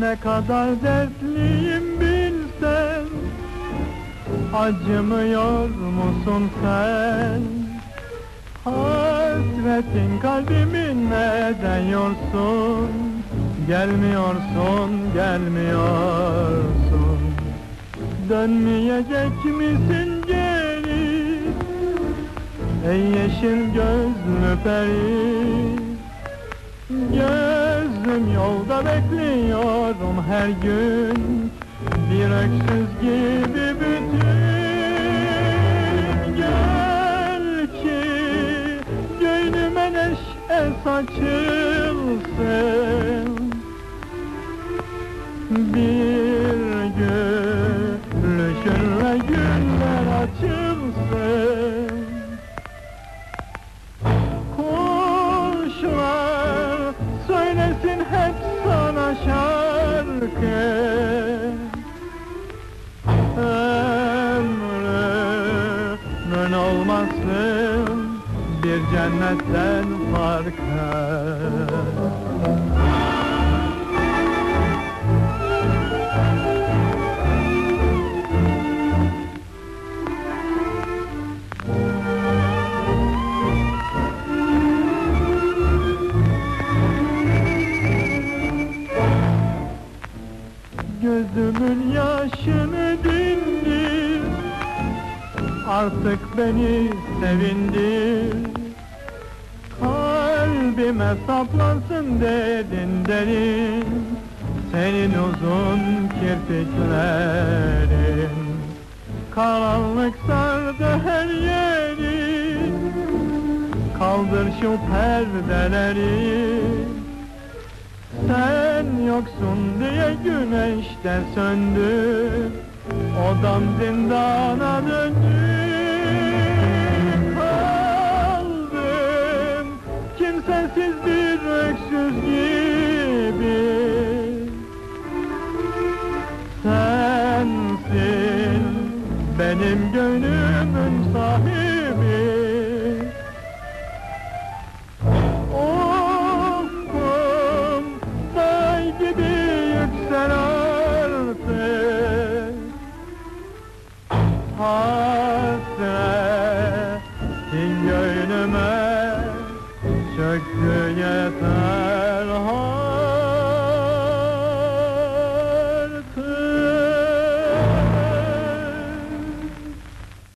ne kadar dertliyim bilsen Acımıyor musun sen? Hasretin kalbimi neden yorsun? Gelmiyorsun, gelmiyorsun Dönmeyecek misin geri? Ey yeşil gözlü peri Gözüm yolda bekliyorum her gün. Bir öksüz gibi bütün Gel ki gönlüme neşe saçılsın. Bir şarkı Ömrümün olmasın bir cennetten farkı Gözümün yaşını dindir. Artık beni sevindir. Kalbime saplansın derin derin. Senin uzun kirpiklerin. Karanlık sardı her yeri. Kaldır şu perdeleri yoksun diye güneş de söndü. Odam zindana döndü. Kaldım kimsesiz bir öksüz gibi. Sensin benim gönlümün sahibi gece yeter hayat.